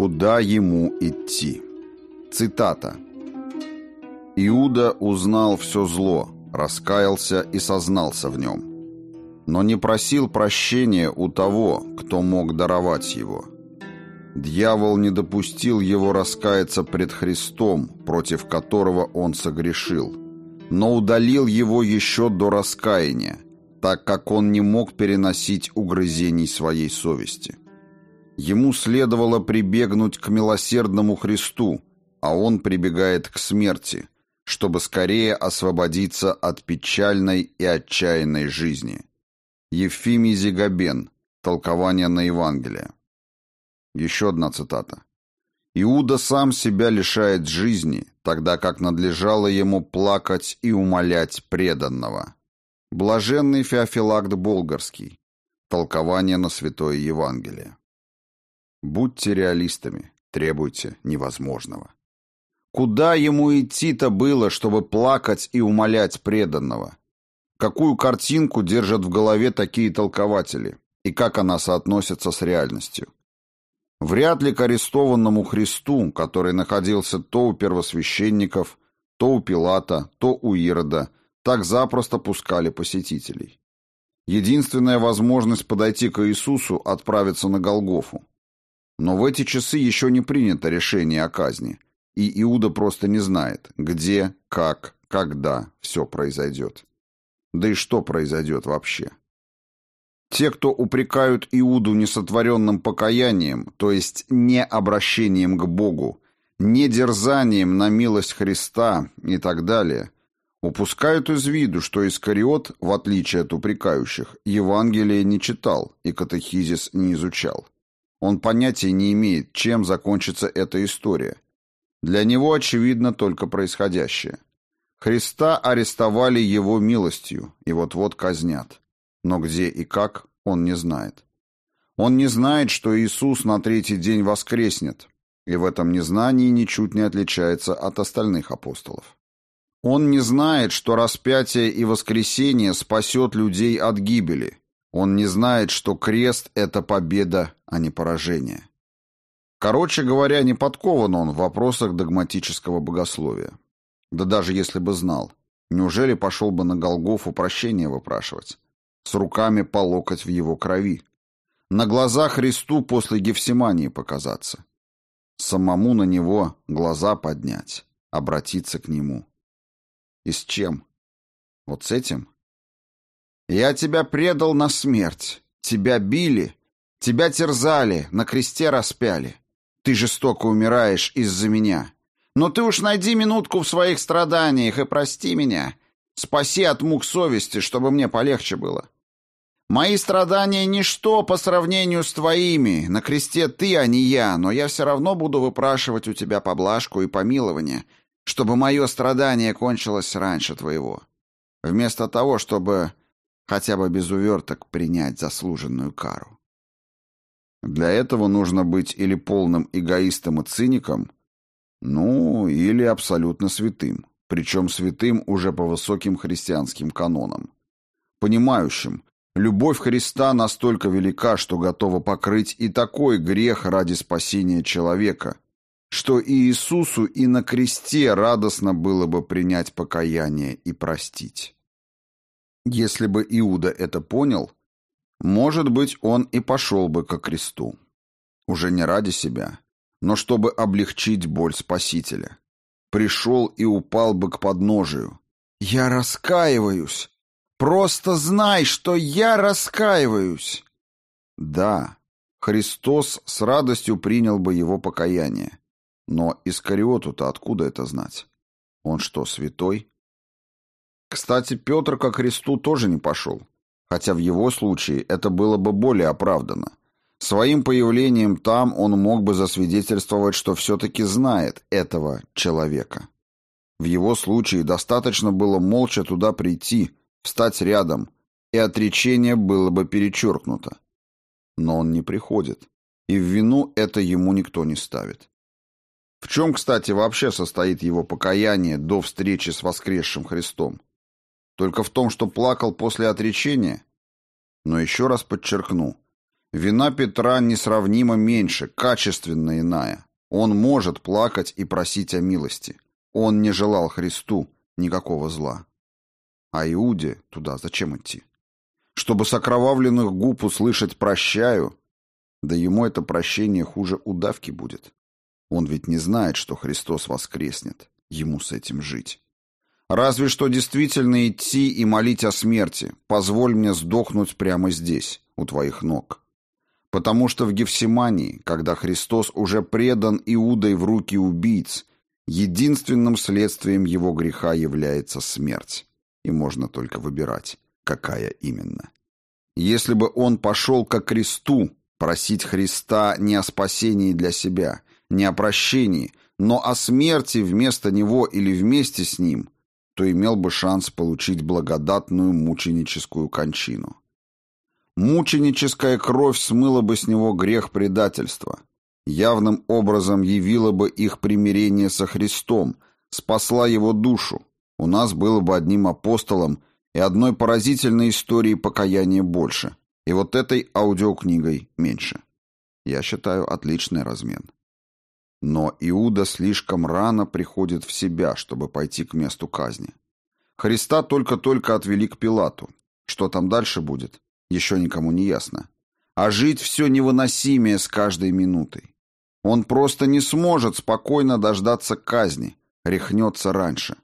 Куда ему идти? Цитата. «Иуда узнал все зло, раскаялся и сознался в нем, но не просил прощения у того, кто мог даровать его. Дьявол не допустил его раскаяться пред Христом, против которого он согрешил, но удалил его еще до раскаяния, так как он не мог переносить угрызений своей совести. Ему следовало прибегнуть к милосердному Христу, а он прибегает к смерти, чтобы скорее освободиться от печальной и отчаянной жизни. Ефимий Зигабен. Толкование на Евангелие. Еще одна цитата. Иуда сам себя лишает жизни, тогда как надлежало ему плакать и умолять преданного. Блаженный Феофилакт Болгарский. Толкование на Святое Евангелие. Будьте реалистами, требуйте невозможного. Куда ему идти-то было, чтобы плакать и умолять преданного? Какую картинку держат в голове такие толкователи? И как она соотносится с реальностью? Вряд ли к арестованному Христу, который находился то у первосвященников, то у Пилата, то у Ирода, так запросто пускали посетителей. Единственная возможность подойти к Иисусу – отправиться на Голгофу. Но в эти часы еще не принято решение о казни, и Иуда просто не знает, где, как, когда все произойдет. Да и что произойдет вообще. Те, кто упрекают Иуду несотворенным покаянием, то есть не обращением к Богу, не дерзанием на милость Христа и так далее, упускают из виду, что Искариот, в отличие от упрекающих, Евангелие не читал и катехизис не изучал. Он понятия не имеет, чем закончится эта история. Для него очевидно только происходящее. Христа арестовали его милостью и вот-вот казнят. Но где и как, он не знает. Он не знает, что Иисус на третий день воскреснет, и в этом незнании ничуть не отличается от остальных апостолов. Он не знает, что распятие и воскресение спасет людей от гибели. Он не знает, что крест – это победа, а не поражение. Короче говоря, не подкован он в вопросах догматического богословия. Да даже если бы знал, неужели пошел бы на Голгофу прощения выпрашивать? с руками по локоть в его крови. На глаза Христу после Гефсимании показаться. Самому на него глаза поднять, обратиться к нему. И с чем? Вот с этим? Я тебя предал на смерть. Тебя били, тебя терзали, на кресте распяли. Ты жестоко умираешь из-за меня. Но ты уж найди минутку в своих страданиях и прости меня, Спаси от мук совести, чтобы мне полегче было. Мои страдания — ничто по сравнению с твоими. На кресте ты, а не я, но я все равно буду выпрашивать у тебя поблажку и помилование, чтобы мое страдание кончилось раньше твоего. Вместо того, чтобы хотя бы без уверток принять заслуженную кару. Для этого нужно быть или полным эгоистом и циником, ну, или абсолютно святым причем святым уже по высоким христианским канонам. Понимающим, любовь Христа настолько велика, что готова покрыть и такой грех ради спасения человека, что и Иисусу и на кресте радостно было бы принять покаяние и простить. Если бы Иуда это понял, может быть, он и пошел бы ко кресту. Уже не ради себя, но чтобы облегчить боль Спасителя пришел и упал бы к подножию. «Я раскаиваюсь! Просто знай, что я раскаиваюсь!» Да, Христос с радостью принял бы его покаяние. Но Искариоту-то откуда это знать? Он что, святой? Кстати, Петр ко Христу тоже не пошел, хотя в его случае это было бы более оправдано. Своим появлением там он мог бы засвидетельствовать, что все-таки знает этого человека. В его случае достаточно было молча туда прийти, встать рядом, и отречение было бы перечеркнуто. Но он не приходит, и в вину это ему никто не ставит. В чем, кстати, вообще состоит его покаяние до встречи с воскресшим Христом? Только в том, что плакал после отречения? Но еще раз подчеркну – Вина Петра несравнимо меньше, качественно иная. Он может плакать и просить о милости. Он не желал Христу никакого зла. А Иуде туда зачем идти? Чтобы с окровавленных губ услышать «прощаю», да ему это прощение хуже удавки будет. Он ведь не знает, что Христос воскреснет. Ему с этим жить. Разве что действительно идти и молить о смерти. Позволь мне сдохнуть прямо здесь, у твоих ног. Потому что в Гефсимании, когда Христос уже предан Иудой в руки убийц, единственным следствием его греха является смерть. И можно только выбирать, какая именно. Если бы он пошел ко кресту, просить Христа не о спасении для себя, не о прощении, но о смерти вместо него или вместе с ним, то имел бы шанс получить благодатную мученическую кончину. Мученическая кровь смыла бы с него грех предательства, явным образом явила бы их примирение со Христом, спасла его душу. У нас было бы одним апостолом и одной поразительной историей покаяния больше, и вот этой аудиокнигой меньше. Я считаю отличный размен. Но Иуда слишком рано приходит в себя, чтобы пойти к месту казни. Христа только-только отвели к Пилату. Что там дальше будет, еще никому не ясно. А жить все невыносимее с каждой минутой. Он просто не сможет спокойно дождаться казни, рехнется раньше.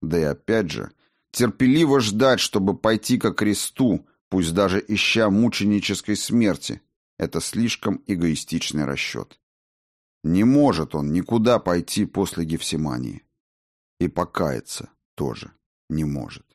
Да и опять же, терпеливо ждать, чтобы пойти ко кресту, пусть даже ища мученической смерти, это слишком эгоистичный расчет. Не может он никуда пойти после Гефсимании. И покаяться тоже не может.